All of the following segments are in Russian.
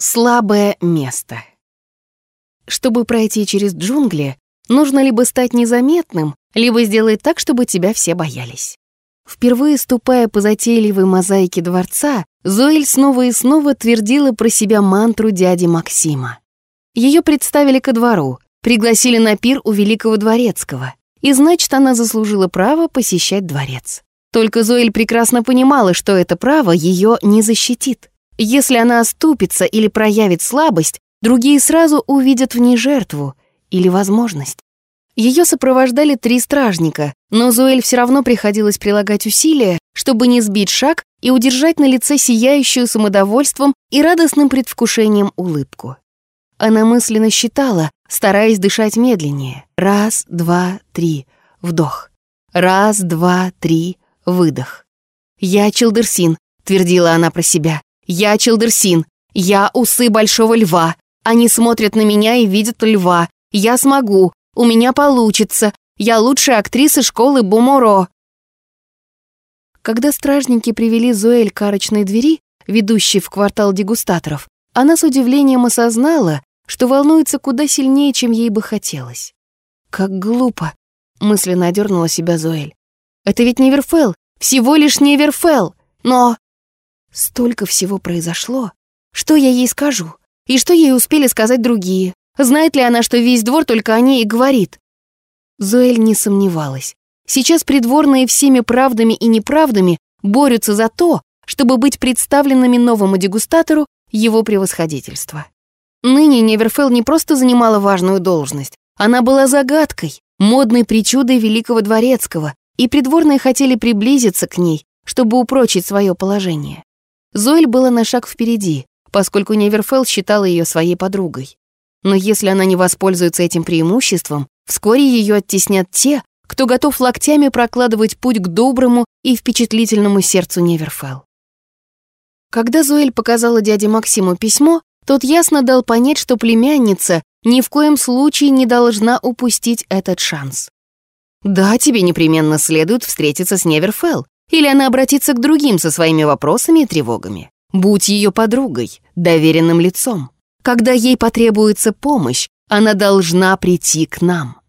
Слабое место. Чтобы пройти через джунгли, нужно либо стать незаметным, либо сделать так, чтобы тебя все боялись. Впервые ступая по затейливой мозаике дворца, Зоэль снова и снова твердила про себя мантру дяди Максима. Ее представили ко двору, пригласили на пир у великого дворецкого, и значит, она заслужила право посещать дворец. Только Зоэль прекрасно понимала, что это право ее не защитит. Если она оступится или проявит слабость, другие сразу увидят в ней жертву или возможность. Ее сопровождали три стражника, но Зоэль все равно приходилось прилагать усилия, чтобы не сбить шаг и удержать на лице сияющую самодовольством и радостным предвкушением улыбку. Она мысленно считала, стараясь дышать медленнее. Раз, два, три. Вдох. Раз, два, три. Выдох. «Я Челдерсин», — твердила она про себя. Я Челдерсин. Я усы большого льва. Они смотрят на меня и видят льва. Я смогу. У меня получится. Я лучшая актриса школы Буморо. Когда стражники привели Зоэль к арочной двери, ведущей в квартал дегустаторов, она с удивлением осознала, что волнуется куда сильнее, чем ей бы хотелось. «Как глупо!» — мысленно одернула себя Зоэль. «Это ведь Неверфелл, всего лишь Неверфелл! Но Столько всего произошло. Что я ей скажу? И что ей успели сказать другие? Знает ли она, что весь двор только о ней и говорит? Зоэль не сомневалась. Сейчас придворные всеми правдами и неправдами борются за то, чтобы быть представленными новому дегустатору его превосходительства. Ныне Неверфелл не просто занимала важную должность, она была загадкой, модной причудой великого дворецкого, и придворные хотели приблизиться к ней, чтобы упрочить свое положение. Зоэль была на шаг впереди, поскольку Неверфелл считала ее своей подругой. Но если она не воспользуется этим преимуществом, вскоре ее оттеснят те, кто готов локтями прокладывать путь к доброму и впечатлительному сердцу Неверфелл. Когда Зоэль показала дяде Максиму письмо, тот ясно дал понять, что племянница ни в коем случае не должна упустить этот шанс. «Да, тебе непременно следует встретиться с Неверфелл, или она обратится к другим со своими вопросами и тревогами. Будь ее подругой, доверенным лицом. Когда ей потребуется помощь, она должна прийти к нам.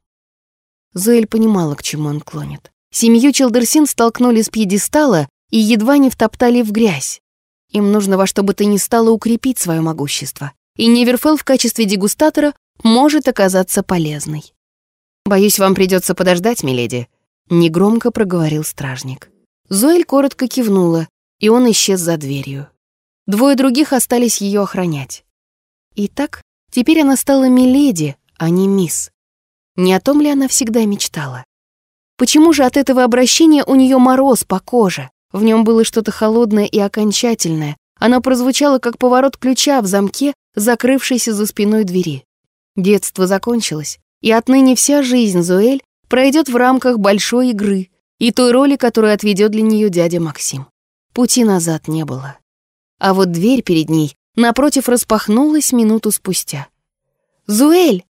Зоэль понимала, к чему он клонит. Семью Челдерсин столкнули с пьедестала и едва не втоптали в грязь. Им нужно во что бы то ни стало укрепить свое могущество. И Неверфелл в качестве дегустатора может оказаться полезной. «Боюсь, вам придется подождать, миледи», — негромко проговорил стражник. Зоэль коротко кивнула, и он исчез за дверью. Двое других остались ее охранять. Итак, теперь она стала миледи, а не мисс. Не о том ли она всегда мечтала? Почему же от этого обращения у нее мороз по коже? В нем было что-то холодное и окончательное. Оно прозвучало, как поворот ключа в замке, закрывшейся за спиной двери. Детство закончилось, и отныне вся жизнь Зоэль пройдет в рамках большой игры, и той роли, которую отведет для нее дядя Максим. Пути назад не было. А вот дверь перед ней напротив распахнулась минуту спустя. «Зуэль!»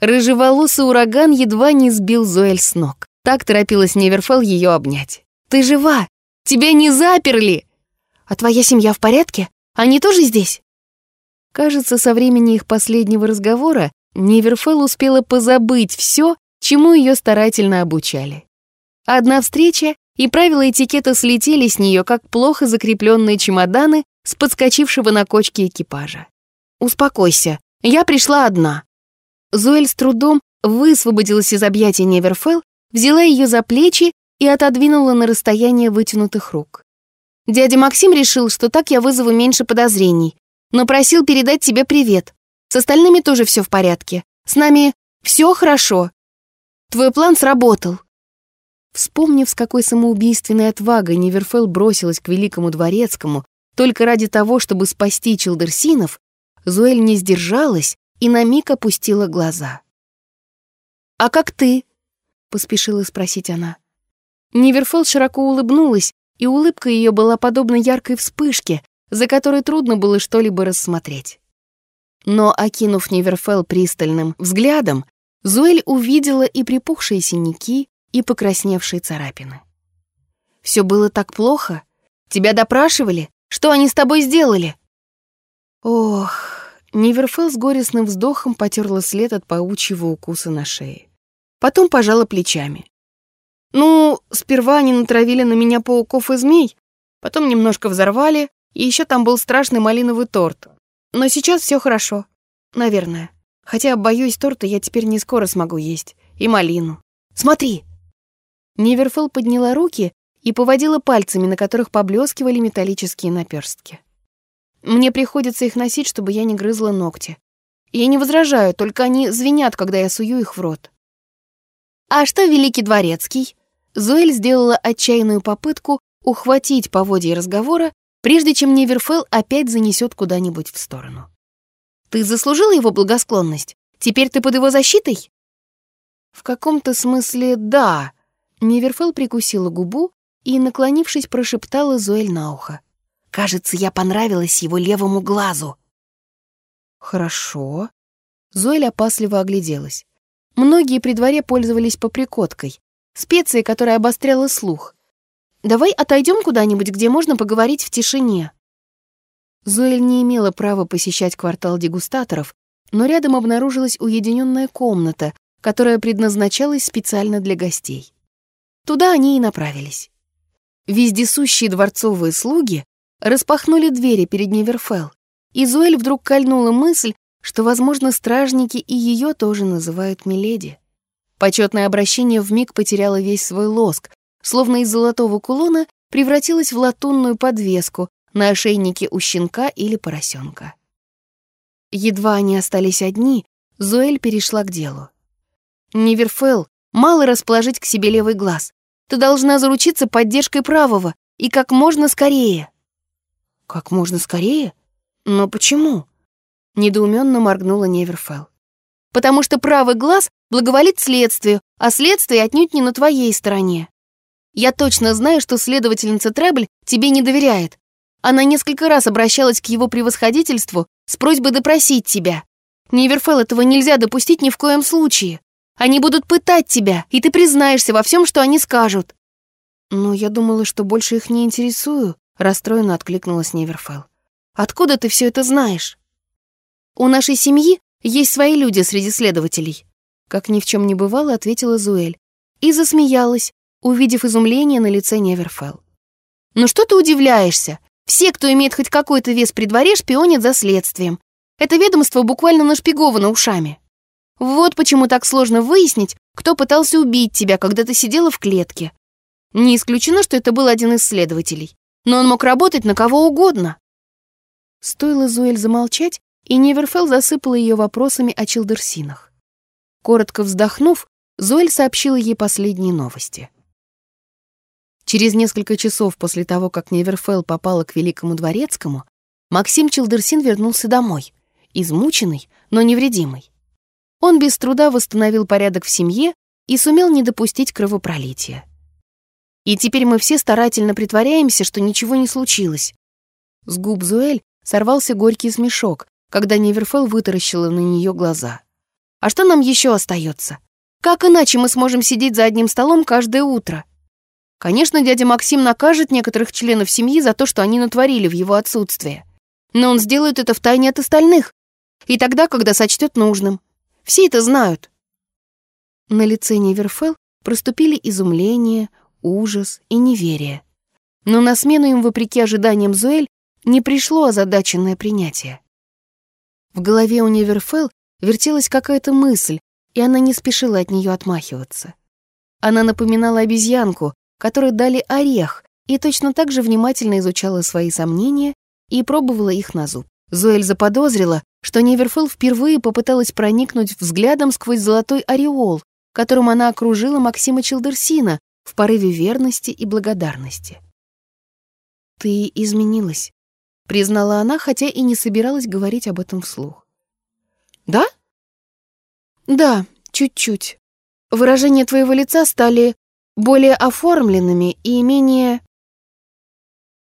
Рыжеволосый ураган едва не сбил Зуэль с ног. Так торопилась Неверфелл ее обнять. «Ты жива! Тебя не заперли! А твоя семья в порядке? Они тоже здесь?» Кажется, со времени их последнего разговора Неверфелл успела позабыть все, чему ее старательно обучали. Одна встреча, и правила этикета слетели с нее, как плохо закрепленные чемоданы с подскочившего на кочке экипажа. «Успокойся, я пришла одна». Зоэль с трудом высвободилась из объятий Неверфелл, взяла ее за плечи и отодвинула на расстояние вытянутых рук. «Дядя Максим решил, что так я вызову меньше подозрений, но просил передать тебе привет. С остальными тоже все в порядке. С нами все хорошо. Твой план сработал. Вспомнив, с какой самоубийственной отвагой Неверфелл бросилась к великому дворецкому только ради того, чтобы спасти Челдерсинов, Зуэль не сдержалась и на миг опустила глаза. «А как ты?» — поспешила спросить она. Неверфелл широко улыбнулась, и улыбка ее была подобна яркой вспышке, за которой трудно было что-либо рассмотреть. Но, окинув Неверфелл пристальным взглядом, Зуэль увидела и припухшие синяки, и покрасневшие царапины. «Все было так плохо? Тебя допрашивали? Что они с тобой сделали?» «Ох...» Ниверфелл с горестным вздохом потерла след от паучьего укуса на шее. Потом пожала плечами. Ну, сперва они натравили на меня пауков и змей, потом немножко взорвали, и еще там был страшный малиновый торт. Но сейчас все хорошо. Наверное. Хотя, боюсь, торта я теперь не скоро смогу есть. И малину. Смотри!» Неверфелл подняла руки и поводила пальцами, на которых поблескивали металлические наперстки. Мне приходится их носить, чтобы я не грызла ногти. Я не возражаю, только они звенят, когда я сую их в рот. «А что Великий Дворецкий?» Зоэль сделала отчаянную попытку ухватить поводья разговора, прежде чем Неверфелл опять занесет куда-нибудь в сторону. «Ты заслужила его благосклонность? Теперь ты под его защитой?» «В каком-то смысле да». Неверфелл прикусила губу и, наклонившись, прошептала Зоэль на ухо. «Кажется, я понравилась его левому глазу». «Хорошо». Зоэль опасливо огляделась. Многие при дворе пользовались поприкоткой, специей, которая обостряла слух. Давай отойдем куда-нибудь, где можно поговорить в тишине. Зоэль не имела права посещать квартал дегустаторов, но рядом обнаружилась уединенная комната, которая предназначалась специально для гостей. Туда они и направились. Вездесущие дворцовые слуги распахнули двери перед Неверфелл, и Зоэль вдруг кольнула мысль, что, возможно, стражники и ее тоже называют Миледи. Почетное обращение вмиг потеряло весь свой лоск, словно из золотого кулона превратилось в латунную подвеску на ошейнике у щенка или поросенка. Едва они остались одни, Зоэль перешла к делу. «Неверфелл, мало расположить к себе левый глаз. Ты должна заручиться поддержкой правого, и как можно скорее». «Как можно скорее? Но почему?» Недоуменно моргнула Неверфелл потому что правый глаз благоволит следствию, а следствие отнюдь не на твоей стороне. Я точно знаю, что следовательница Требль тебе не доверяет. Она несколько раз обращалась к его превосходительству с просьбой допросить тебя. Неверфелл, этого нельзя допустить ни в коем случае. Они будут пытать тебя, и ты признаешься во всем, что они скажут. Но я думала, что больше их не интересую, расстроенно откликнулась Неверфелл. Откуда ты все это знаешь? У нашей семьи есть свои люди среди следователей. Как ни в чем не бывало, ответила Зуэль. И засмеялась, увидев изумление на лице Неверфелл. «Ну что ты удивляешься? Все, кто имеет хоть какой-то вес при дворе, шпионят за следствием. Это ведомство буквально нашпиговано ушами. Вот почему так сложно выяснить, кто пытался убить тебя, когда ты сидела в клетке. Не исключено, что это был один из следователей, но он мог работать на кого угодно». Стоило Зуэль замолчать, и Неверфелл засыпала ее вопросами о Чилдерсинах. Коротко вздохнув, Зоэль сообщила ей последние новости. Через несколько часов после того, как Неверфелл попала к Великому Дворецкому, Максим Чилдерсин вернулся домой, измученный, но невредимый. Он без труда восстановил порядок в семье и сумел не допустить кровопролития. И теперь мы все старательно притворяемся, что ничего не случилось. С губ Зуэль сорвался горький смешок, когда Неверфелл вытаращила на нее глаза. «А что нам еще остается? Как иначе мы сможем сидеть за одним столом каждое утро?» Конечно, дядя Максим накажет некоторых членов семьи за то, что они натворили в его отсутствие. Но он сделает это втайне от остальных. И тогда, когда сочтет нужным. Все это знают. На лице Неверфелл проступили изумление, ужас и неверие. Но на смену им, вопреки ожиданиям Зуэль, не пришло озадаченное принятие. В голове у Неверфелл вертелась какая-то мысль, и она не спешила от нее отмахиваться. Она напоминала обезьянку, которой дали орех, и точно так же внимательно изучала свои сомнения и пробовала их на зуб. Зоэль заподозрила, что Неверфелл впервые попыталась проникнуть взглядом сквозь золотой ореол, которым она окружила Максима Челдерсина в порыве верности и благодарности. «Ты изменилась», признала она, хотя и не собиралась говорить об этом вслух. «Да?» «Да, чуть-чуть. Выражения твоего лица стали более оформленными и менее...»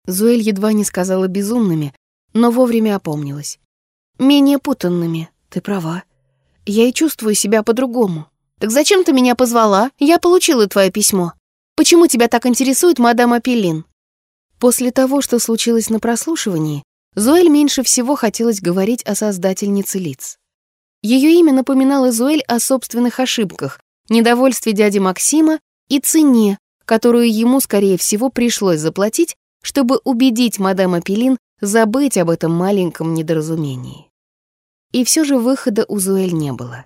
Зуэль едва не сказала безумными, но вовремя опомнилась. «Менее путанными, ты права. Я и чувствую себя по-другому. Так зачем ты меня позвала? Я получила твое письмо. Почему тебя так интересует мадам Апеллин?» После того, что случилось на прослушивании, Зоэль меньше всего хотелось говорить о создательнице лиц. Ее имя напоминало Зоэль о собственных ошибках, недовольстве дяди Максима и цене, которую ему, скорее всего, пришлось заплатить, чтобы убедить мадам Апеллин забыть об этом маленьком недоразумении. И все же выхода у Зуэль не было.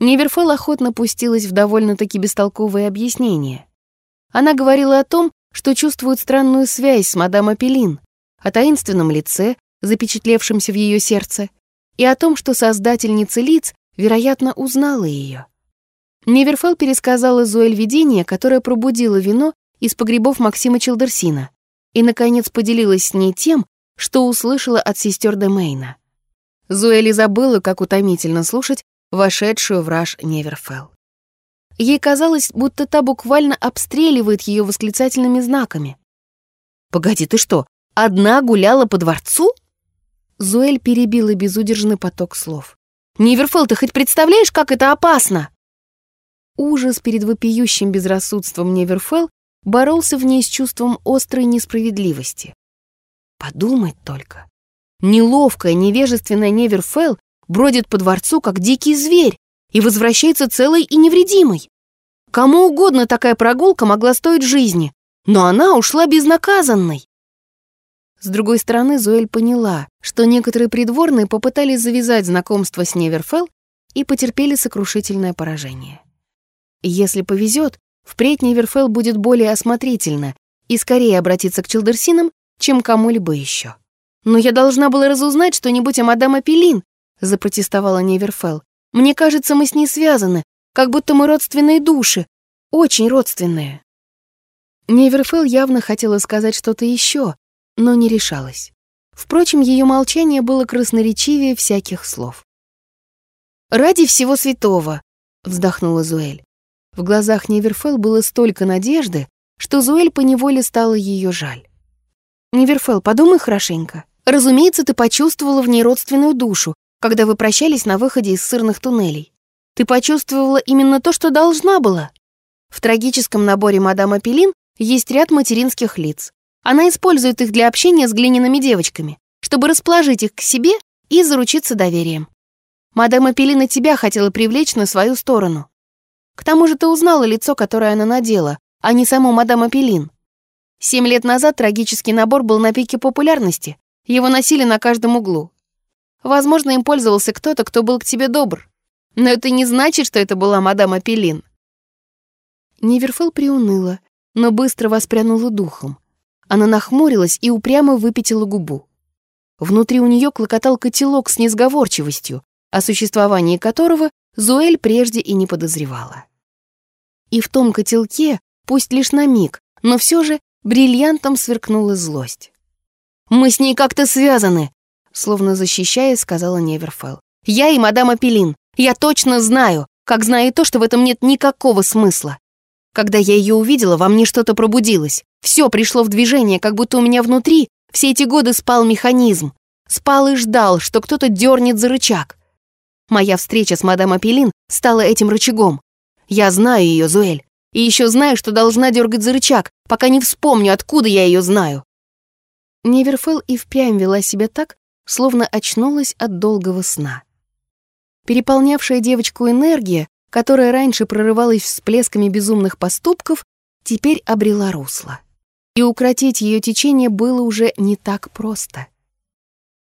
Неверфел охотно пустилась в довольно-таки бестолковые объяснения. Она говорила о том, что чувствует странную связь с мадам Апеллин, о таинственном лице, запечатлевшемся в ее сердце, и о том, что создательница лиц, вероятно, узнала ее. Неверфел пересказала Зоэль видение, которое пробудило вино из погребов Максима Челдерсина, и, наконец, поделилась с ней тем, что услышала от сестер Демейна. Зоэли забыла, как утомительно слушать вошедшую в раж Неверфелл. Ей казалось, будто та буквально обстреливает ее восклицательными знаками. «Погоди, ты что, одна гуляла по дворцу?» Зуэль перебила безудержный поток слов. «Неверфелл, ты хоть представляешь, как это опасно?» Ужас перед вопиющим безрассудством Неверфелл боролся в ней с чувством острой несправедливости. Подумать только. Неловкая, невежественная Неверфелл бродит по дворцу, как дикий зверь, и возвращается целой и невредимой. Кому угодно такая прогулка могла стоить жизни, но она ушла безнаказанной. С другой стороны, Зоэль поняла, что некоторые придворные попытались завязать знакомство с Неверфелл и потерпели сокрушительное поражение. Если повезет, впредь Неверфелл будет более осмотрительна и скорее обратиться к Чилдерсинам, чем кому-либо еще. «Но я должна была разузнать что-нибудь о мадам Апеллин», запротестовала Неверфелл. «Мне кажется, мы с ней связаны, как будто мы родственные души, очень родственные». Неверфелл явно хотела сказать что-то еще, но не решалась. Впрочем, ее молчание было красноречивее всяких слов. «Ради всего святого!» — вздохнула Зуэль. В глазах Неверфелл было столько надежды, что Зуэль поневоле стало ее жаль. «Неверфелл, подумай хорошенько. Разумеется, ты почувствовала в ней родственную душу, когда вы прощались на выходе из сырных туннелей. Ты почувствовала именно то, что должна была. В трагическом наборе мадам Апеллин есть ряд материнских лиц. Она использует их для общения с глиняными девочками, чтобы расположить их к себе и заручиться доверием. Мадам Апеллина тебя хотела привлечь на свою сторону. К тому же ты узнала лицо, которое она надела, а не саму мадам Апеллин. Семь лет назад трагический набор был на пике популярности. Его носили на каждом углу. Возможно, им пользовался кто-то, кто был к тебе добр. Но это не значит, что это была мадам Апеллин. Неверфел приуныла, но быстро воспрянула духом. Она нахмурилась и упрямо выпятила губу. Внутри у нее клокотал котелок с несговорчивостью, о существовании которого Зуэль прежде и не подозревала. И в том котелке, пусть лишь на миг, но все же бриллиантом сверкнула злость. «Мы с ней как-то связаны», словно защищая, сказала Неверфелл. «Я и мадам Апеллин. Я точно знаю, как знаю то, что в этом нет никакого смысла. Когда я ее увидела, во мне что-то пробудилось. Все пришло в движение, как будто у меня внутри все эти годы спал механизм. Спал и ждал, что кто-то дернет за рычаг. Моя встреча с мадам Апеллин стала этим рычагом. Я знаю ее, Зуэль, и еще знаю, что должна дергать за рычаг, пока не вспомню, откуда я ее знаю. Неверфелл и впрямь вела себя так, словно очнулась от долгого сна. Переполнявшая девочку энергия, которая раньше прорывалась всплесками безумных поступков, теперь обрела русло. И укротить ее течение было уже не так просто.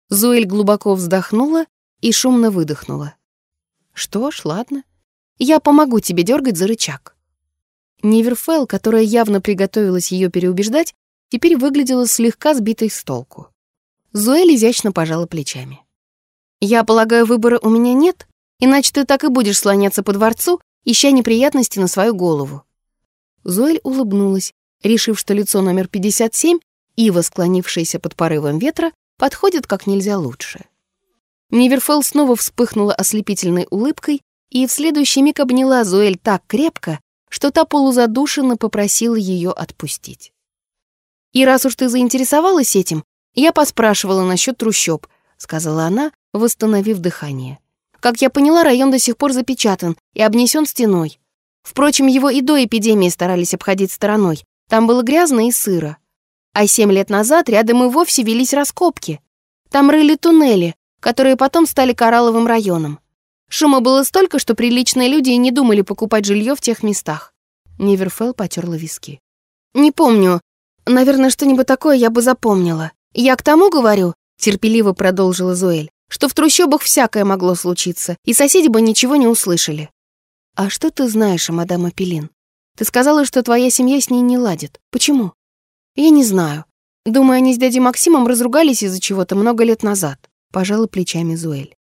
Зоэль глубоко вздохнула и шумно выдохнула. «Что ж, ладно. Я помогу тебе дергать за рычаг». Неверфелл, которая явно приготовилась ее переубеждать, теперь выглядела слегка сбитой с толку. Зоэль изящно пожала плечами. «Я полагаю, выбора у меня нет, иначе ты так и будешь слоняться по дворцу, ища неприятности на свою голову». Зоэль улыбнулась, решив, что лицо номер 57, ива, склонившееся под порывом ветра, подходит как нельзя лучше. Ниверфелл снова вспыхнула ослепительной улыбкой и в следующий миг обняла Зоэль так крепко, что та полузадушенно попросила ее отпустить. «И раз уж ты заинтересовалась этим, я поспрашивала насчет трущоб», — сказала она, восстановив дыхание. «Как я поняла, район до сих пор запечатан и обнесен стеной. Впрочем, его и до эпидемии старались обходить стороной. Там было грязно и сыро. А семь лет назад рядом и вовсе велись раскопки. Там рыли туннели, которые потом стали коралловым районом. Шума было столько, что приличные люди и не думали покупать жилье в тех местах. Неверфелл потерла виски. «Не помню. Наверное, что-нибудь такое я бы запомнила. Я к тому говорю, терпеливо продолжила Зоэль, что в трущобах всякое могло случиться, и соседи бы ничего не услышали. А что ты знаешь о мадам Апеллин? Ты сказала, что твоя семья с ней не ладит. Почему? Я не знаю. Думаю, они с дядей Максимом разругались из-за чего-то много лет назад. Пожала плечами Зуэль.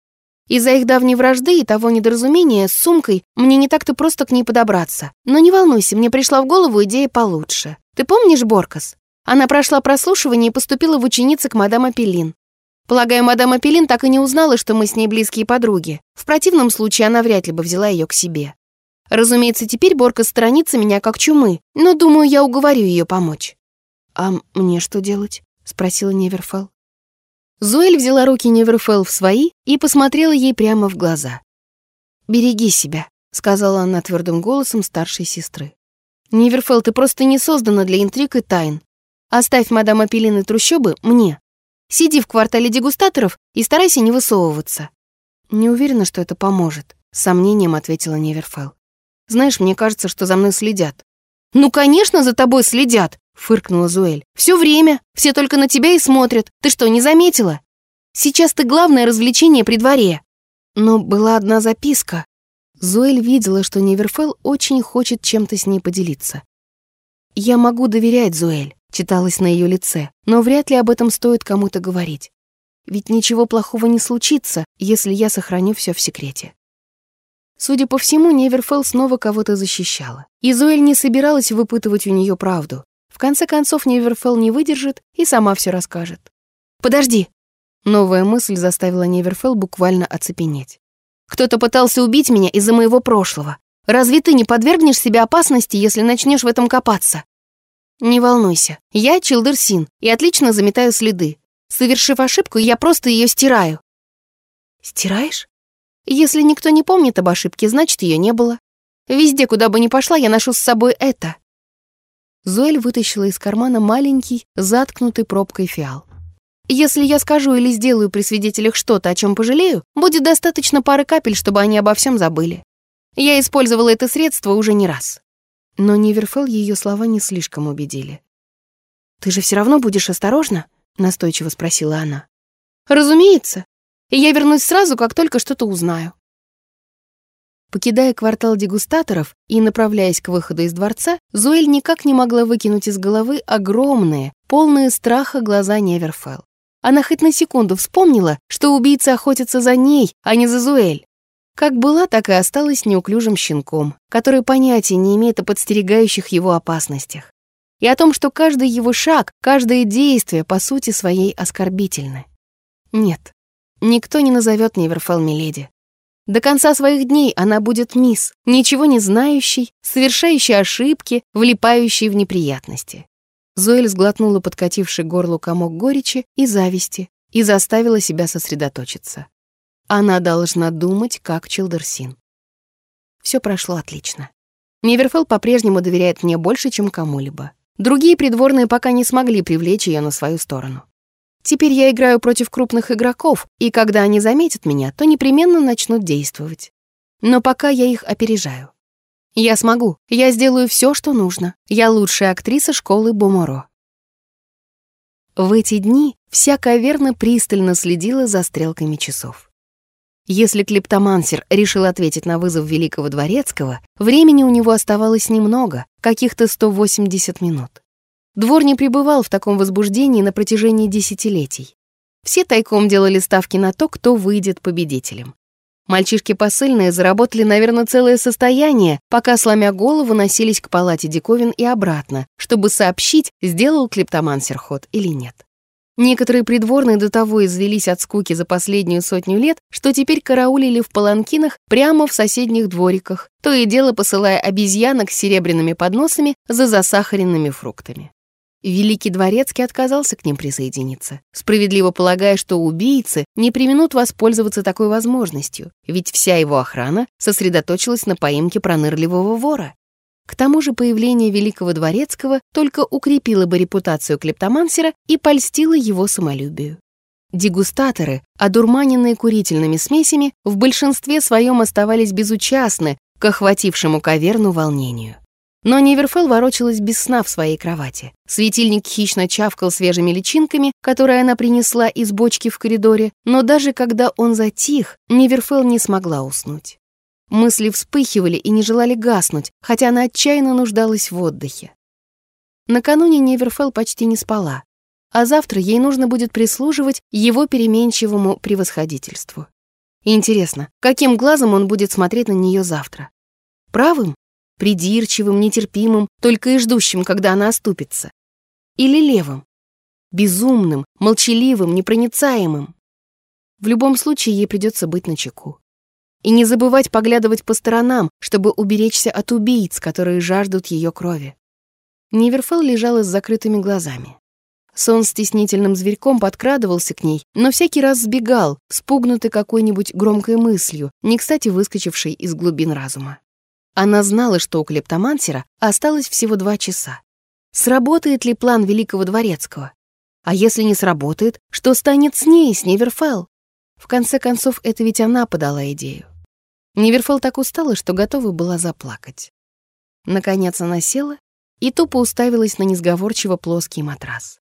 Из-за их давней вражды и того недоразумения с сумкой мне не так-то просто к ней подобраться. Но не волнуйся, мне пришла в голову идея получше. Ты помнишь Боркас? Она прошла прослушивание и поступила в ученицы к мадам Апеллин. Полагаю, мадам Апеллин так и не узнала, что мы с ней близкие подруги. В противном случае она вряд ли бы взяла ее к себе. Разумеется, теперь Борка сторонится меня как чумы, но, думаю, я уговорю ее помочь. «А мне что делать?» — спросила Неверфелл. Зоэль взяла руки Неверфелл в свои и посмотрела ей прямо в глаза. «Береги себя», — сказала она твердым голосом старшей сестры. «Неверфелл, ты просто не создана для интриг и тайн. Оставь мадам Апеллин и трущобы мне. Сиди в квартале дегустаторов и старайся не высовываться». «Не уверена, что это поможет», — с сомнением ответила Неверфелл. «Знаешь, мне кажется, что за мной следят». «Ну, конечно, за тобой следят», — фыркнула Зуэль. «Все время. Все только на тебя и смотрят. Ты что, не заметила? Сейчас ты главное развлечение при дворе». Но была одна записка. Зуэль видела, что Неверфелл очень хочет чем-то с ней поделиться. «Я могу доверять Зуэль», — читалось на ее лице, «но вряд ли об этом стоит кому-то говорить. Ведь ничего плохого не случится, если я сохраню все в секрете». Судя по всему, Неверфелл снова кого-то защищала. И Зуэль не собиралась выпытывать у нее правду. В конце концов, Неверфелл не выдержит и сама все расскажет. «Подожди!» Новая мысль заставила Неверфелл буквально оцепенеть. «Кто-то пытался убить меня из-за моего прошлого. Разве ты не подвергнешь себя опасности, если начнешь в этом копаться?» «Не волнуйся, я Чилдерсин и отлично заметаю следы. Совершив ошибку, я просто ее стираю». «Стираешь?» «Если никто не помнит об ошибке, значит, ее не было. Везде, куда бы ни пошла, я ношу с собой это». Зоэль вытащила из кармана маленький, заткнутый пробкой фиал. «Если я скажу или сделаю при свидетелях что-то, о чем пожалею, будет достаточно пары капель, чтобы они обо всем забыли. Я использовала это средство уже не раз». Но Неверфелл ее слова не слишком убедили. «Ты же все равно будешь осторожна?» — настойчиво спросила она. «Разумеется. Я вернусь сразу, как только что-то узнаю». Покидая квартал дегустаторов и направляясь к выходу из дворца, Зуэль никак не могла выкинуть из головы огромные, полные страха глаза Неверфелл. Она хоть на секунду вспомнила, что убийца охотится за ней, а не за Зуэль. Как была, так и осталась неуклюжим щенком, который понятия не имеет о подстерегающих его опасностях. И о том, что каждый его шаг, каждое действие по сути своей оскорбительны. Нет, никто не назовет Неверфелл Миледи. До конца своих дней она будет мисс, ничего не знающей, совершающей ошибки, влипающей в неприятности. Зоэль сглотнула подкативший горлу комок горечи и зависти и заставила себя сосредоточиться. Она должна думать, как Чилдерсин. Все прошло отлично. Неверфелл по-прежнему доверяет мне больше, чем кому-либо. Другие придворные пока не смогли привлечь ее на свою сторону. Теперь я играю против крупных игроков, и когда они заметят меня, то непременно начнут действовать. Но пока я их опережаю. Я смогу, я сделаю все, что нужно. Я лучшая актриса школы Боморо. В эти дни вся каверна пристально следила за стрелками часов. Если клептомансер решил ответить на вызов Великого Дворецкого, времени у него оставалось немного, каких-то 180 минут. Двор не пребывал в таком возбуждении на протяжении десятилетий. Все тайком делали ставки на то, кто выйдет победителем. Мальчишки посыльные заработали, наверное, целое состояние, пока, сломя голову, носились к палате диковин и обратно, чтобы сообщить, сделал клептомансер ход или нет. Некоторые придворные до того извелись от скуки за последнюю сотню лет, что теперь караулили в паланкинах прямо в соседних двориках, то и дело посылая обезьянок с серебряными подносами за засахаренными фруктами. Великий Дворецкий отказался к ним присоединиться, справедливо полагая, что убийцы не применут воспользоваться такой возможностью, ведь вся его охрана сосредоточилась на поимке пронырливого вора. К тому же появление Великого Дворецкого только укрепило бы репутацию клептомансера и польстило его самолюбию. Дегустаторы, одурманенные курительными смесями, в большинстве своем оставались безучастны к охватившему каверну волнению. Но Неверфелл ворочалась без сна в своей кровати. Светильник хищно чавкал свежими личинками, которые она принесла из бочки в коридоре, но даже когда он затих, Неверфелл не смогла уснуть. Мысли вспыхивали и не желали гаснуть, хотя она отчаянно нуждалась в отдыхе. Накануне Неверфелл почти не спала, а завтра ей нужно будет прислуживать его переменчивому превосходительству. Интересно, каким глазом он будет смотреть на нее завтра? Правым? Придирчивым, нетерпимым, только и ждущим, когда она оступится? Или левым? Безумным, молчаливым, непроницаемым? В любом случае ей придется быть начеку. И не забывать поглядывать по сторонам, чтобы уберечься от убийц, которые жаждут ее крови. Ниверфелл лежала с закрытыми глазами. Сон стеснительным зверьком подкрадывался к ней, но всякий раз сбегал, спугнутый какой-нибудь громкой мыслью, не кстати выскочившей из глубин разума. Она знала, что у клептомансера осталось всего два часа. Сработает ли план Великого Дворецкого? А если не сработает, что станет с ней, с Неверфелл? В конце концов, это ведь она подала идею. Неверфелл так устала, что готова была заплакать. Наконец она села и тупо уставилась на несговорчиво плоский матрас.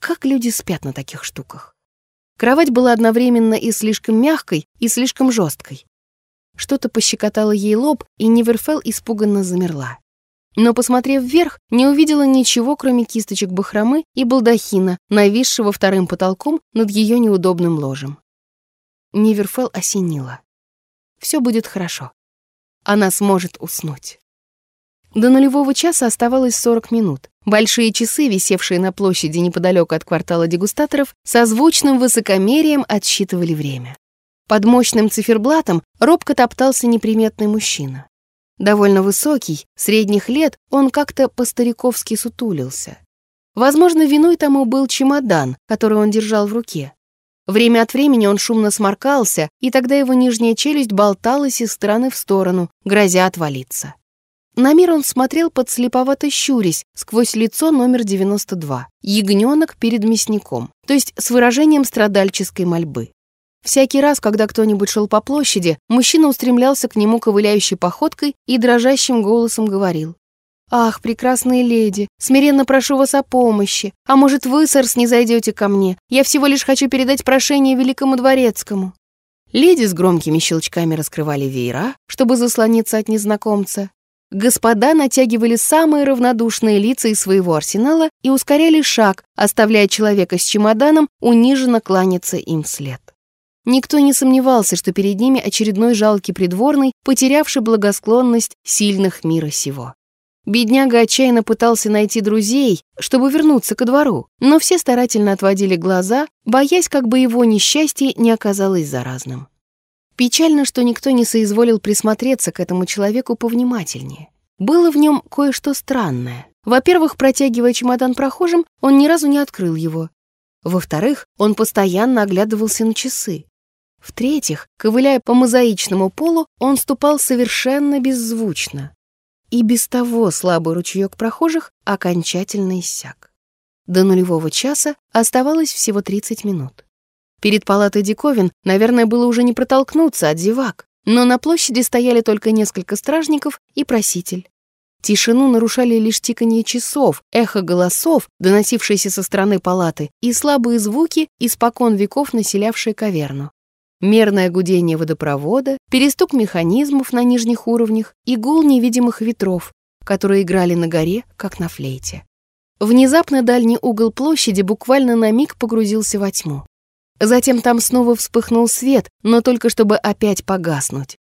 Как люди спят на таких штуках? Кровать была одновременно и слишком мягкой, и слишком жесткой. Что-то пощекотало ей лоб, и Неверфелл испуганно замерла. Но, посмотрев вверх, не увидела ничего, кроме кисточек бахромы и балдахина, нависшего вторым потолком над ее неудобным ложем. Неверфелл осенила. Все будет хорошо. Она сможет уснуть. До нулевого часа оставалось 40 минут. Большие часы, висевшие на площади неподалеку от квартала дегустаторов, со звучным высокомерием отсчитывали время. Под мощным циферблатом робко топтался неприметный мужчина. Довольно высокий, средних лет, он как-то по-стариковски сутулился. Возможно, виной тому был чемодан, который он держал в руке. Время от времени он шумно сморкался, и тогда его нижняя челюсть болталась из стороны в сторону, грозя отвалиться. На мир он смотрел подслеповато щурясь сквозь лицо номер 92, ягненок перед мясником, то есть с выражением страдальческой мольбы. Всякий раз, когда кто-нибудь шел по площади, мужчина устремлялся к нему ковыляющей походкой и дрожащим голосом говорил. «Ах, прекрасные леди, смиренно прошу вас о помощи. А может, вы, сэрс, не зайдете ко мне? Я всего лишь хочу передать прошение великому дворецкому». Леди с громкими щелчками раскрывали веера, чтобы заслониться от незнакомца. Господа натягивали самые равнодушные лица из своего арсенала и ускоряли шаг, оставляя человека с чемоданом униженно кланяться им вслед. Никто не сомневался, что перед ними очередной жалкий придворный, потерявший благосклонность сильных мира сего. Бедняга отчаянно пытался найти друзей, чтобы вернуться ко двору, но все старательно отводили глаза, боясь, как бы его несчастье не оказалось заразным. Печально, что никто не соизволил присмотреться к этому человеку повнимательнее. Было в нем кое-что странное. Во-первых, протягивая чемодан прохожим, он ни разу не открыл его. Во-вторых, он постоянно оглядывался на часы. В-третьих, ковыляя по мозаичному полу, он ступал совершенно беззвучно. И без того слабый ручеек прохожих окончательно иссяк. До нулевого часа оставалось всего 30 минут. Перед палатой диковин, наверное, было уже не протолкнуться от зевак, но на площади стояли только несколько стражников и проситель. Тишину нарушали лишь тиканье часов, эхо голосов, доносившиеся со стороны палаты, и слабые звуки, испокон веков населявшие каверну. Мерное гудение водопровода, перестук механизмов на нижних уровнях и гул невидимых ветров, которые играли на горе, как на флейте. Внезапно дальний угол площади буквально на миг погрузился во тьму. Затем там снова вспыхнул свет, но только чтобы опять погаснуть.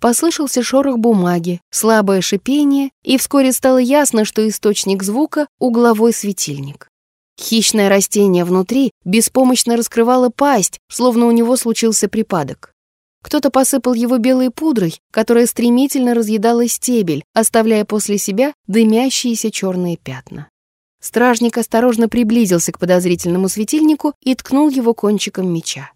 Послышался шорох бумаги, слабое шипение, и вскоре стало ясно, что источник звука — угловой светильник. Хищное растение внутри беспомощно раскрывало пасть, словно у него случился припадок. Кто-то посыпал его белой пудрой, которая стремительно разъедала стебель, оставляя после себя дымящиеся черные пятна. Стражник осторожно приблизился к подозрительному светильнику и ткнул его кончиком меча.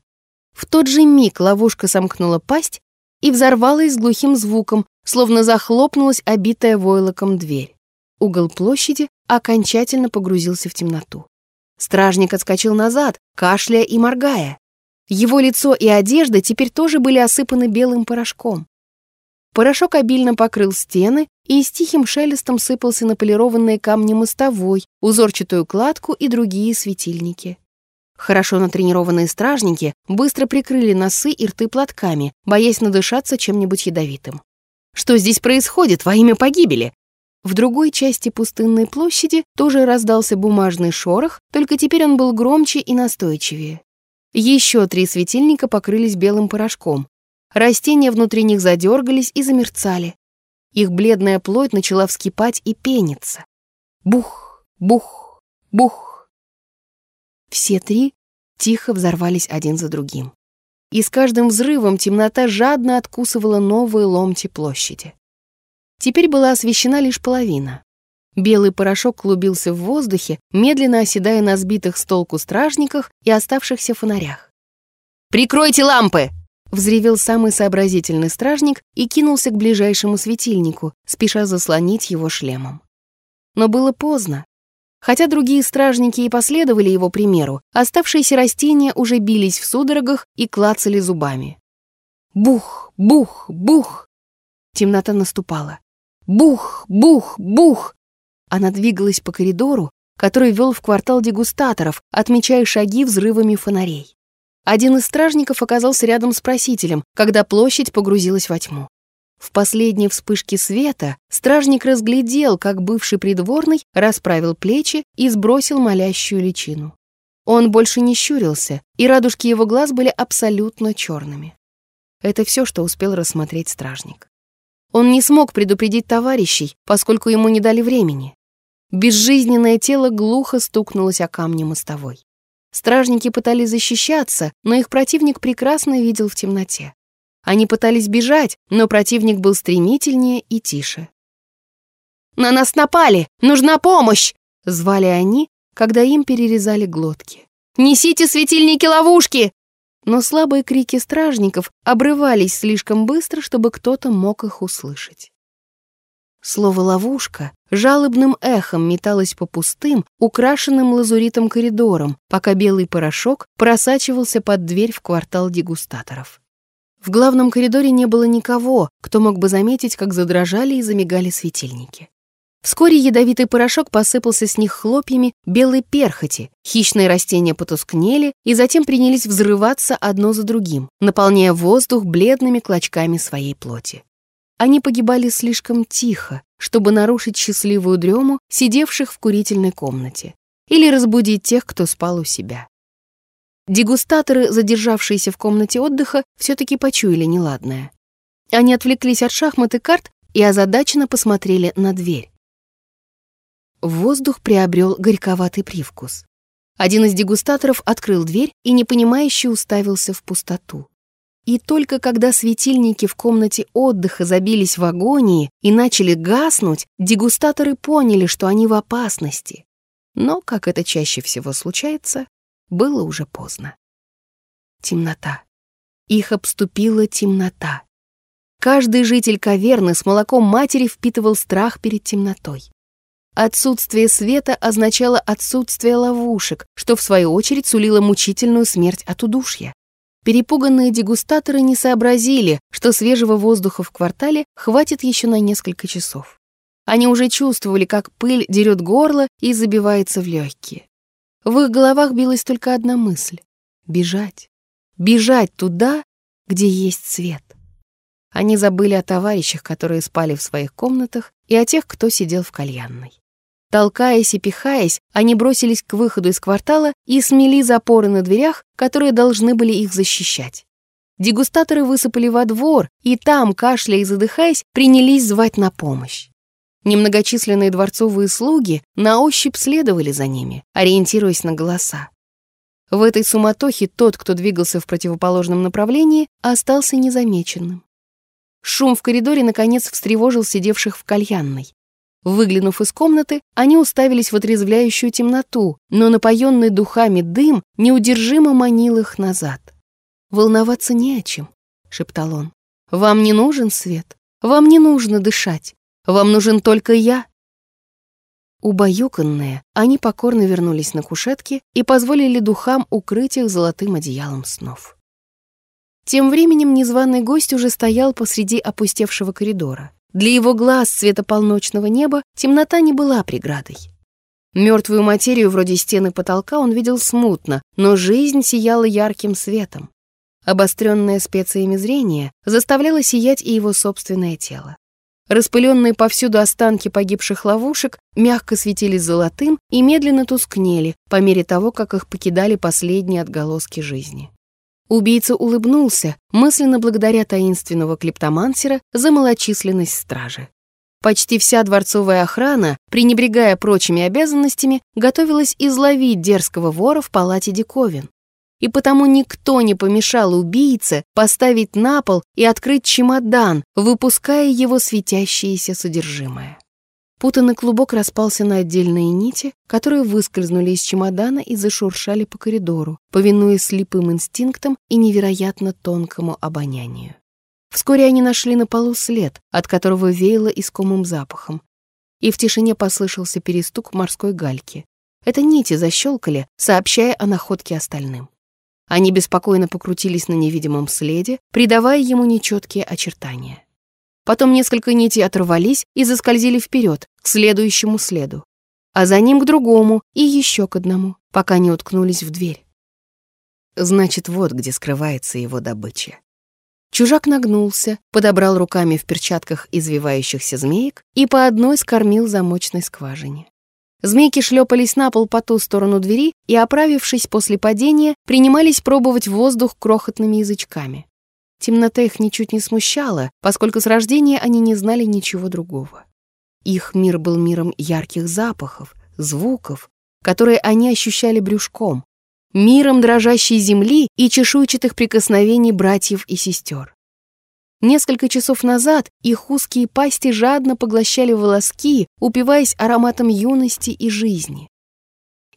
В тот же миг ловушка сомкнула пасть и взорвалась глухим звуком, словно захлопнулась обитая войлоком дверь. Угол площади окончательно погрузился в темноту. Стражник отскочил назад, кашляя и моргая. Его лицо и одежда теперь тоже были осыпаны белым порошком. Порошок обильно покрыл стены и с тихим шелестом сыпался на полированные камни мостовой, узорчатую кладку и другие светильники. Хорошо натренированные стражники быстро прикрыли носы и рты платками, боясь надышаться чем-нибудь ядовитым. «Что здесь происходит во имя погибели?» В другой части пустынной площади тоже раздался бумажный шорох, только теперь он был громче и настойчивее. Еще три светильника покрылись белым порошком, Растения внутри них задергались и замерцали. Их бледная плоть начала вскипать и пениться. Бух, бух, бух. Все три тихо взорвались один за другим. И с каждым взрывом темнота жадно откусывала новые ломти площади. Теперь была освещена лишь половина. Белый порошок клубился в воздухе, медленно оседая на сбитых с толку стражниках и оставшихся фонарях. «Прикройте лампы!» Взревел самый сообразительный стражник и кинулся к ближайшему светильнику, спеша заслонить его шлемом. Но было поздно. Хотя другие стражники и последовали его примеру, оставшиеся растения уже бились в судорогах и клацали зубами. Бух, бух, бух! Темнота наступала. Бух, бух, бух! Она двигалась по коридору, который вел в квартал дегустаторов, отмечая шаги взрывами фонарей. Один из стражников оказался рядом с просителем, когда площадь погрузилась во тьму. В последней вспышке света стражник разглядел, как бывший придворный расправил плечи и сбросил молящую личину. Он больше не щурился, и радужки его глаз были абсолютно черными. Это все, что успел рассмотреть стражник. Он не смог предупредить товарищей, поскольку ему не дали времени. Безжизненное тело глухо стукнулось о камни мостовой. Стражники пытались защищаться, но их противник прекрасно видел в темноте. Они пытались бежать, но противник был стремительнее и тише. «На нас напали! Нужна помощь!» — звали они, когда им перерезали глотки. «Несите светильники-ловушки!» Но слабые крики стражников обрывались слишком быстро, чтобы кто-то мог их услышать. Слово «ловушка» жалобным эхом металось по пустым, украшенным лазуритом коридорам, пока белый порошок просачивался под дверь в квартал дегустаторов. В главном коридоре не было никого, кто мог бы заметить, как задрожали и замигали светильники. Вскоре ядовитый порошок посыпался с них хлопьями белой перхоти, хищные растения потускнели и затем принялись взрываться одно за другим, наполняя воздух бледными клочками своей плоти. Они погибали слишком тихо, чтобы нарушить счастливую дрему сидевших в курительной комнате или разбудить тех, кто спал у себя. Дегустаторы, задержавшиеся в комнате отдыха, все-таки почуяли неладное. Они отвлеклись от шахмат и карт и озадаченно посмотрели на дверь. Воздух приобрел горьковатый привкус. Один из дегустаторов открыл дверь и непонимающе уставился в пустоту. И только когда светильники в комнате отдыха забились в агонии и начали гаснуть, дегустаторы поняли, что они в опасности. Но, как это чаще всего случается, было уже поздно. Темнота. Их обступила темнота. Каждый житель каверны с молоком матери впитывал страх перед темнотой. Отсутствие света означало отсутствие ловушек, что в свою очередь сулило мучительную смерть от удушья. Перепуганные дегустаторы не сообразили, что свежего воздуха в квартале хватит еще на несколько часов. Они уже чувствовали, как пыль дерет горло и забивается в легкие. В их головах билась только одна мысль — бежать. Бежать туда, где есть свет. Они забыли о товарищах, которые спали в своих комнатах, и о тех, кто сидел в кальянной. Толкаясь и пихаясь, они бросились к выходу из квартала и смели запоры на дверях, которые должны были их защищать. Дегустаторы высыпали во двор, и там, кашляя и задыхаясь, принялись звать на помощь. Немногочисленные дворцовые слуги на ощупь следовали за ними, ориентируясь на голоса. В этой суматохе тот, кто двигался в противоположном направлении, остался незамеченным. Шум в коридоре, наконец, встревожил сидевших в кальянной. Выглянув из комнаты, они уставились в отрезвляющую темноту, но напоенный духами дым неудержимо манил их назад. «Волноваться не о чем», — шептал он. «Вам не нужен свет, вам не нужно дышать, вам нужен только я, Убаюканные, они покорно вернулись на кушетки и позволили духам укрыть их золотым одеялом снов. Тем временем незваный гость уже стоял посреди опустевшего коридора. Для его глаз цвета полночного неба темнота не была преградой. Мертвую материю вроде стены потолка он видел смутно, но жизнь сияла ярким светом. Обостренное специями зрение заставляло сиять и его собственное тело. Распыленные повсюду останки погибших ловушек мягко светились золотым и медленно тускнели по мере того, как их покидали последние отголоски жизни. Убийца улыбнулся, мысленно благодаря таинственного клептомансера за малочисленность стражи. Почти вся дворцовая охрана, пренебрегая прочими обязанностями, готовилась изловить дерзкого вора в палате диковин. И потому никто не помешал убийце поставить на пол и открыть чемодан, выпуская его светящееся содержимое. Путанный клубок распался на отдельные нити, которые выскользнули из чемодана и зашуршали по коридору, повинуясь слепым инстинктам и невероятно тонкому обонянию. Вскоре они нашли на полу след, от которого веяло искомым запахом. И в тишине послышался перестук морской гальки. Это нити защелкали, сообщая о находке остальным. Они беспокойно покрутились на невидимом следе, придавая ему нечеткие очертания. Потом несколько нитей оторвались и заскользили вперед, к следующему следу, а за ним к другому и еще к одному, пока не уткнулись в дверь. Значит, вот где скрывается его добыча. Чужак нагнулся, подобрал руками в перчатках извивающихся змеек и по одной скормил замочной скважине. Змейки шлепались на пол по ту сторону двери и, оправившись после падения, принимались пробовать воздух крохотными язычками. Темнота их ничуть не смущала, поскольку с рождения они не знали ничего другого. Их мир был миром ярких запахов, звуков, которые они ощущали брюшком, миром дрожащей земли и чешуйчатых прикосновений братьев и сестер. Несколько часов назад их узкие пасти жадно поглощали волоски, упиваясь ароматом юности и жизни.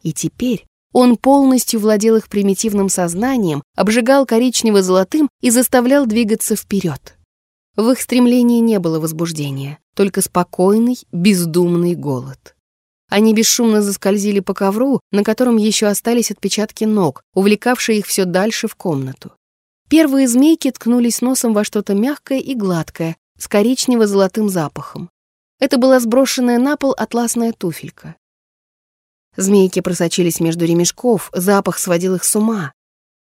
И теперь он полностью владел их примитивным сознанием, обжигал коричнево-золотым и заставлял двигаться вперед. В их стремлении не было возбуждения, только спокойный, бездумный голод. Они бесшумно заскользили по ковру, на котором еще остались отпечатки ног, увлекавшие их все дальше в комнату. Первые змейки ткнулись носом во что-то мягкое и гладкое, с коричнево-золотым запахом. Это была сброшенная на пол атласная туфелька. Змейки просочились между ремешков, запах сводил их с ума.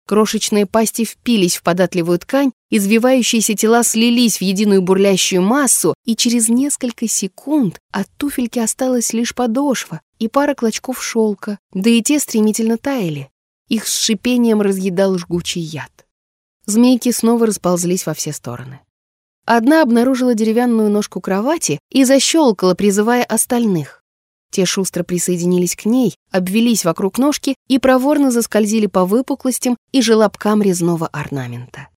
Крошечные пасти впились в податливую ткань, извивающиеся тела слились в единую бурлящую массу, и через несколько секунд от туфельки осталась лишь подошва и пара клочков шелка, да и те стремительно таяли. Их с шипением разъедал жгучий яд. Змейки снова расползлись во все стороны. Одна обнаружила деревянную ножку кровати и защелкала, призывая остальных. Те шустро присоединились к ней, обвелись вокруг ножки и проворно заскользили по выпуклостям и желобкам резного орнамента.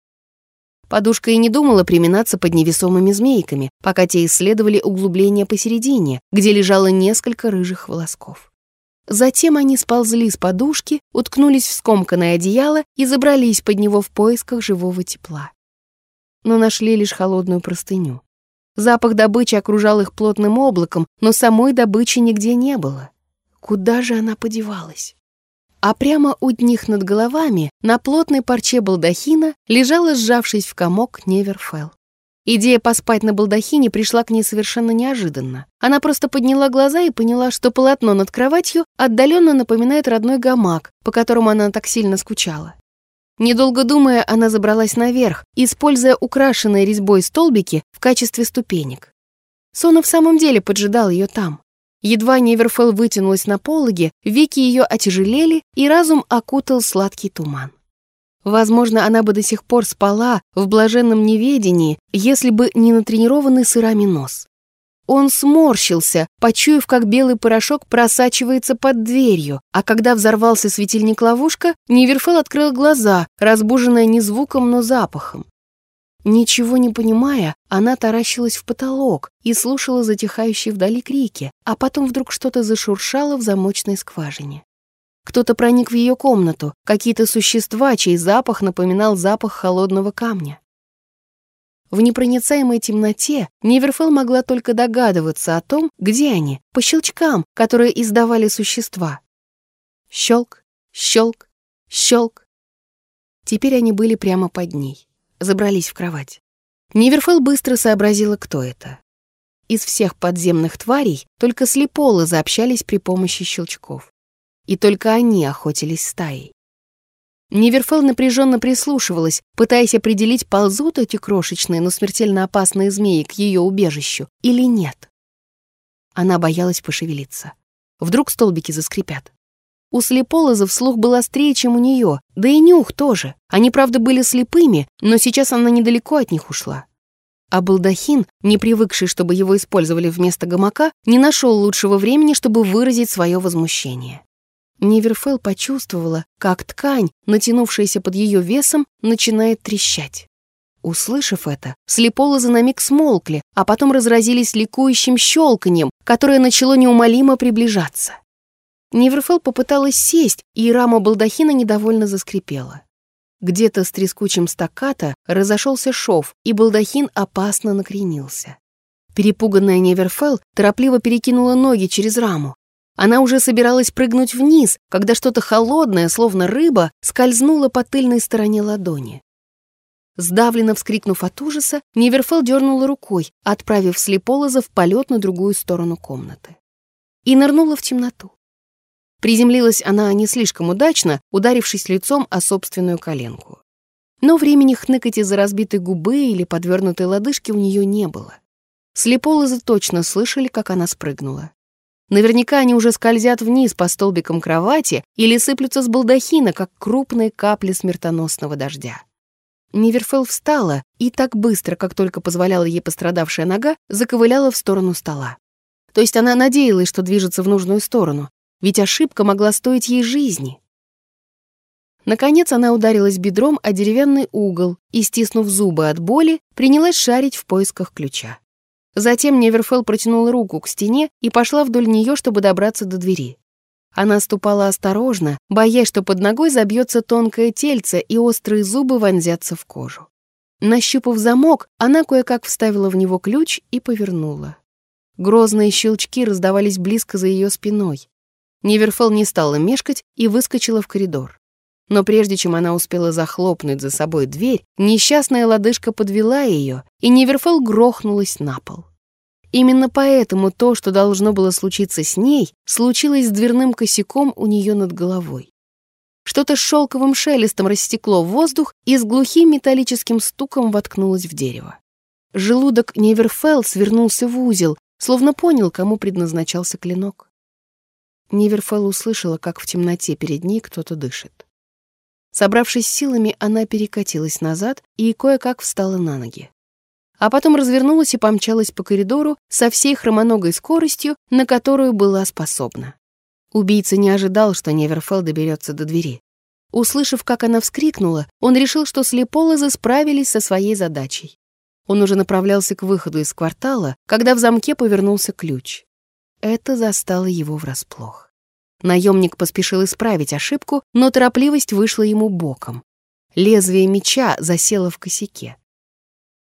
Подушка и не думала приминаться под невесомыми змейками, пока те исследовали углубление посередине, где лежало несколько рыжих волосков. Затем они сползли с подушки, уткнулись в скомканное одеяло и забрались под него в поисках живого тепла. Но нашли лишь холодную простыню. Запах добычи окружал их плотным облаком, но самой добычи нигде не было. Куда же она подевалась? А прямо у них над головами, на плотной парче балдахина, лежала, сжавшись в комок, Неверфелл. Идея поспать на балдахине пришла к ней совершенно неожиданно. Она просто подняла глаза и поняла, что полотно над кроватью отдаленно напоминает родной гамак, по которому она так сильно скучала. Недолго думая, она забралась наверх, используя украшенные резьбой столбики в качестве ступенек. Сон в самом деле поджидал ее там. Едва Неверфелл вытянулась на пологе, веки ее отяжелели, и разум окутал сладкий туман. Возможно, она бы до сих пор спала в блаженном неведении, если бы не натренированный сырами нос. Он сморщился, почуяв, как белый порошок просачивается под дверью, а когда взорвался светильник-ловушка, Ниверфелл открыл глаза, разбуженная не звуком, но запахом. Ничего не понимая, она таращилась в потолок и слушала затихающие вдали крики, а потом вдруг что-то зашуршало в замочной скважине. Кто-то проник в ее комнату, какие-то существа, чей запах напоминал запах холодного камня. В непроницаемой темноте Неверфелл могла только догадываться о том, где они, по щелчкам, которые издавали существа. Щелк, щелк, щелк. Теперь они были прямо под ней, забрались в кровать. Неверфелл быстро сообразила, кто это. Из всех подземных тварей только слеполы заобщались при помощи щелчков. И только они охотились стаей. Неверфелл напряженно прислушивалась, пытаясь определить, ползут эти крошечные, но смертельно опасные змеи к ее убежищу или нет. Она боялась пошевелиться. Вдруг столбики заскрипят. У слеполозов слух был острее, чем у нее, да и нюх тоже. Они, правда, были слепыми, но сейчас она недалеко от них ушла. А балдахин, не привыкший, чтобы его использовали вместо гамака, не нашел лучшего времени, чтобы выразить свое возмущение. Неверфелл почувствовала, как ткань, натянувшаяся под ее весом, начинает трещать. Услышав это, слеполозы на миг смолкли, а потом разразились ликующим щелканьем, которое начало неумолимо приближаться. Неверфелл попыталась сесть, и рама балдахина недовольно заскрипела. Где-то с трескучим стаккато разошелся шов, и балдахин опасно накренился. Перепуганная Неверфелл торопливо перекинула ноги через раму. Она уже собиралась прыгнуть вниз, когда что-то холодное, словно рыба, скользнуло по тыльной стороне ладони. Сдавленно вскрикнув от ужаса, Неверфелл дернула рукой, отправив слеполоза в полет на другую сторону комнаты. И нырнула в темноту. Приземлилась она не слишком удачно, ударившись лицом о собственную коленку. Но времени хныкать из-за разбитой губы или подвернутой лодыжки у нее не было. Слеполозы точно слышали, как она спрыгнула. Наверняка они уже скользят вниз по столбикам кровати или сыплются с балдахина, как крупные капли смертоносного дождя. Ниверфелл встала и так быстро, как только позволяла ей пострадавшая нога, заковыляла в сторону стола. То есть она надеялась, что движется в нужную сторону, ведь ошибка могла стоить ей жизни. Наконец она ударилась бедром о деревянный угол и, стиснув зубы от боли, принялась шарить в поисках ключа. Затем Неверфелл протянула руку к стене и пошла вдоль нее, чтобы добраться до двери. Она ступала осторожно, боясь, что под ногой забьется тонкое тельце и острые зубы вонзятся в кожу. Нащупав замок, она кое-как вставила в него ключ и повернула. Грозные щелчки раздавались близко за ее спиной. Неверфелл не стала мешкать и выскочила в коридор. Но прежде чем она успела захлопнуть за собой дверь, несчастная лодыжка подвела ее, и Неверфелл грохнулась на пол. Именно поэтому то, что должно было случиться с ней, случилось с дверным косяком у нее над головой. Что-то с шелковым шелестом рассекло воздух и с глухим металлическим стуком воткнулось в дерево. Желудок Неверфелл свернулся в узел, словно понял, кому предназначался клинок. Неверфелл услышала, как в темноте перед ней кто-то дышит. Собравшись силами, она перекатилась назад и кое-как встала на ноги а потом развернулась и помчалась по коридору со всей хромоногой скоростью, на которую была способна. Убийца не ожидал, что Неверфелл доберется до двери. Услышав, как она вскрикнула, он решил, что слеполозы справились со своей задачей. Он уже направлялся к выходу из квартала, когда в замке повернулся ключ. Это застало его врасплох. Наемник поспешил исправить ошибку, но торопливость вышла ему боком. Лезвие меча засело в косяке.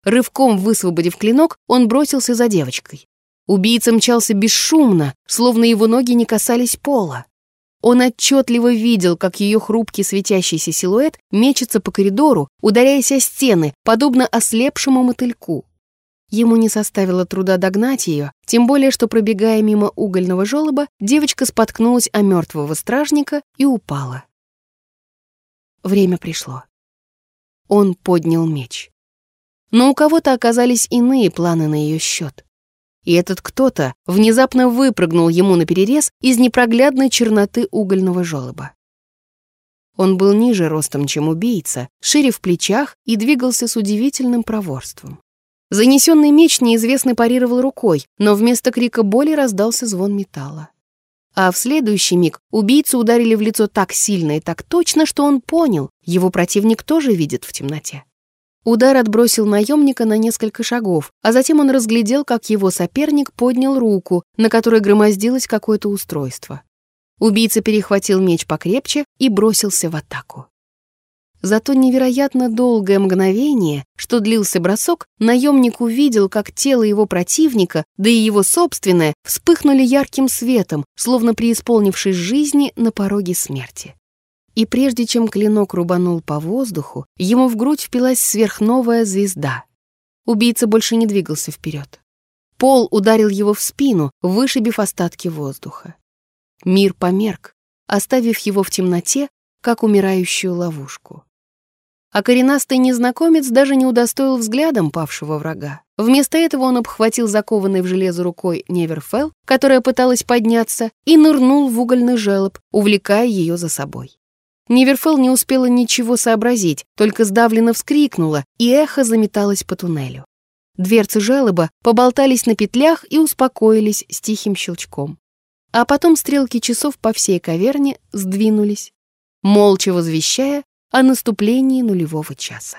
Рывком высвободив клинок, он бросился за девочкой. Убийца мчался бесшумно, словно его ноги не касались пола. Он отчетливо видел, как ее хрупкий светящийся силуэт мечется по коридору, ударяясь о стены, подобно ослепшему мотыльку. Ему не составило труда догнать ее, тем более, что, пробегая мимо угольного желоба, девочка споткнулась о мертвого стражника и упала. Время пришло. Он поднял меч. Но у кого-то оказались иные планы на ее счет. И этот кто-то внезапно выпрыгнул ему на перерез из непроглядной черноты угольного желоба. Он был ниже ростом, чем убийца, шире в плечах и двигался с удивительным проворством. Занесенный меч неизвестный парировал рукой, но вместо крика боли раздался звон металла. А в следующий миг убийцу ударили в лицо так сильно и так точно, что он понял, его противник тоже видит в темноте. Удар отбросил наемника на несколько шагов, а затем он разглядел, как его соперник поднял руку, на которой громоздилось какое-то устройство. Убийца перехватил меч покрепче и бросился в атаку. За то невероятно долгое мгновение, что длился бросок, наемник увидел, как тело его противника, да и его собственное, вспыхнули ярким светом, словно преисполнившись жизни на пороге смерти. И прежде чем клинок рубанул по воздуху, ему в грудь впилась сверхновая звезда. Убийца больше не двигался вперед. Пол ударил его в спину, вышибив остатки воздуха. Мир померк, оставив его в темноте, как умирающую ловушку. А коренастый незнакомец даже не удостоил взглядом павшего врага. Вместо этого он обхватил закованной в железо рукой Неверфелл, которая пыталась подняться, и нырнул в угольный желоб, увлекая ее за собой. Неверфелл не успела ничего сообразить, только сдавленно вскрикнула, и эхо заметалось по туннелю. Дверцы желоба поболтались на петлях и успокоились с тихим щелчком. А потом стрелки часов по всей каверне сдвинулись, молча возвещая о наступлении нулевого часа.